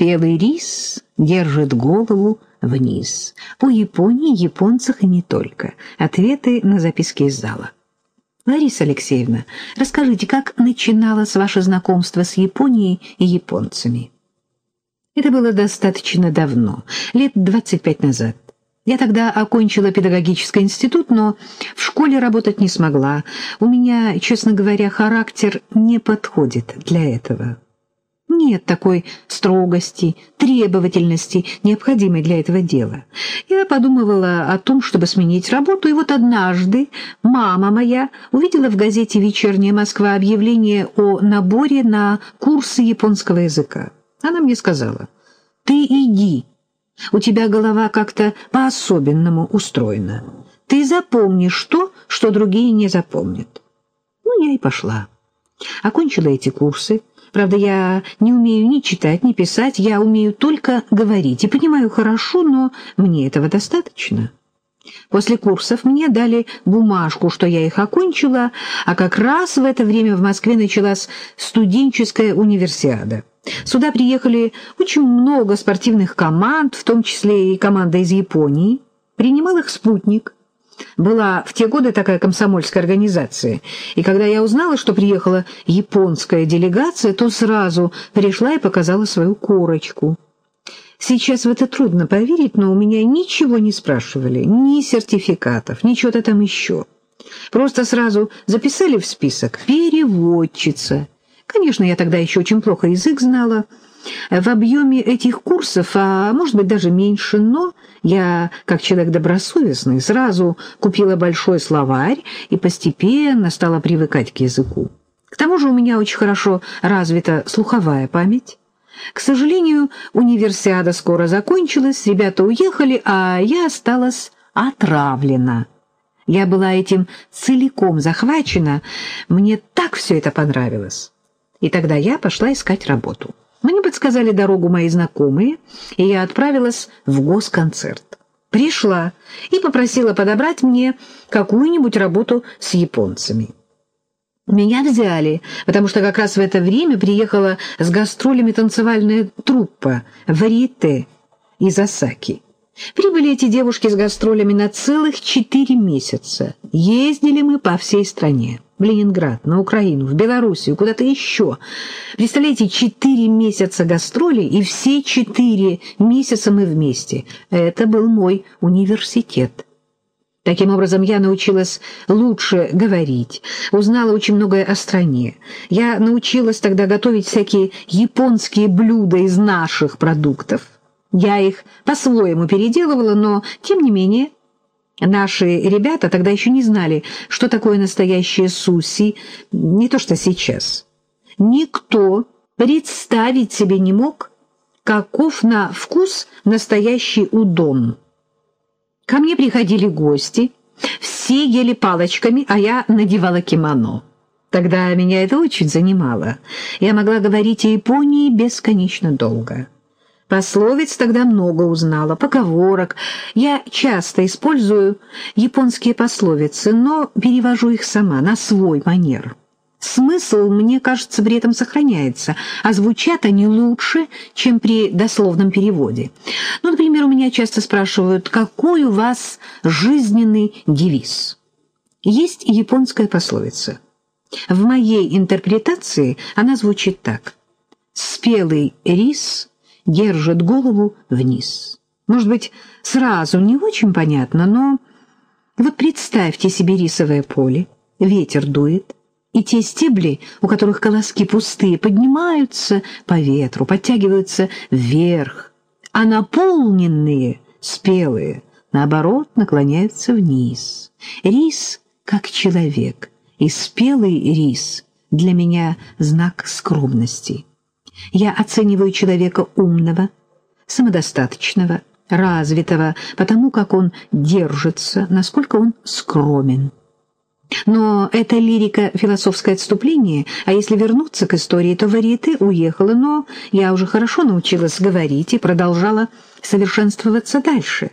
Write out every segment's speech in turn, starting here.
Спелый рис держит голову вниз. О Японии, японцах и не только. Ответы на записки из зала. Лариса Алексеевна, расскажите, как начиналось ваше знакомство с Японией и японцами? Это было достаточно давно, лет 25 назад. Я тогда окончила педагогический институт, но в школе работать не смогла. У меня, честно говоря, характер не подходит для этого. Нет такой строгости, требовательности, необходимой для этого дела. Я подумывала о том, чтобы сменить работу, и вот однажды мама моя увидела в газете «Вечерняя Москва» объявление о наборе на курсы японского языка. Она мне сказала, «Ты иди, у тебя голова как-то по-особенному устроена. Ты запомнишь то, что другие не запомнят». Ну, я и пошла. Окончила эти курсы. Правда, я не умею ни читать, ни писать, я умею только говорить и понимаю хорошо, но мне этого достаточно. После курсов мне дали бумажку, что я их окончила, а как раз в это время в Москве началась студенческая универсиада. Сюда приехали очень много спортивных команд, в том числе и команда из Японии. Принимал их спутник. Была в те годы такая комсомольская организация. И когда я узнала, что приехала японская делегация, то сразу пришла и показала свою корочку. Сейчас в это трудно поверить, но у меня ничего не спрашивали, ни сертификатов, ни чего-то там еще. Просто сразу записали в список «переводчица». Конечно, я тогда еще очень плохо язык знала. В объеме этих курсов, а может быть даже меньше, но я, как человек добросовестный, сразу купила большой словарь и постепенно стала привыкать к языку. К тому же у меня очень хорошо развита слуховая память. К сожалению, универсиада скоро закончилась, ребята уехали, а я осталась отравлена. Я была этим целиком захвачена, мне так все это понравилось. И тогда я пошла искать работу. Подсказали дорогу мои знакомые, и я отправилась в госконцерт. Пришла и попросила подобрать мне какую-нибудь работу с японцами. Меня взяли, потому что как раз в это время приехала с гастролями танцевальная труппа «Варьете» из Осаки. Прибыли эти девушки с гастролями на целых четыре месяца. Ездили мы по всей стране. В Ленинград, на Украину, в Белоруссию, куда-то еще. Представляете, четыре месяца гастролей, и все четыре месяца мы вместе. Это был мой университет. Таким образом, я научилась лучше говорить, узнала очень многое о стране. Я научилась тогда готовить всякие японские блюда из наших продуктов. Я их по-своему переделывала, но, тем не менее, наши ребята тогда еще не знали, что такое настоящее суси, не то что сейчас. Никто представить себе не мог, каков на вкус настоящий удон. Ко мне приходили гости, все ели палочками, а я надевала кимоно. Тогда меня это очень занимало. Я могла говорить о Японии бесконечно долго. Пословиц тогда много узнала, поговорок. Я часто использую японские пословицы, но перевожу их сама, на свой манер. Смысл, мне кажется, при этом сохраняется, а звучат они лучше, чем при дословном переводе. Ну, например, у меня часто спрашивают, какой у вас жизненный девиз? Есть японская пословица. В моей интерпретации она звучит так. «Спелый рис держит голову вниз». Может быть, сразу не очень понятно, но вот представьте себе рисовое поле, ветер дует, и те стебли, у которых колоски пустые, поднимаются по ветру, подтягиваются вверх, а наполненные, спелые, наоборот, наклоняются вниз. Рис как человек, и спелый рис для меня знак скромности. Я оцениваю человека умного, самодостаточного, развитого, потому как он держится, насколько он скромен. Но это лирика философское отступление, а если вернуться к истории, то Варьете уехала, но я уже хорошо научилась говорить и продолжала совершенствоваться дальше.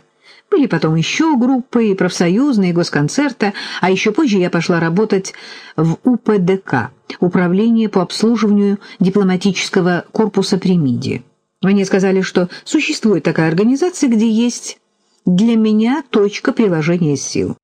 Были потом еще группы, профсоюзные, госконцерта, а еще позже я пошла работать в УПДК, Управление по обслуживанию дипломатического корпуса при МИДе. Мне сказали, что существует такая организация, где есть для меня точка приложения сил.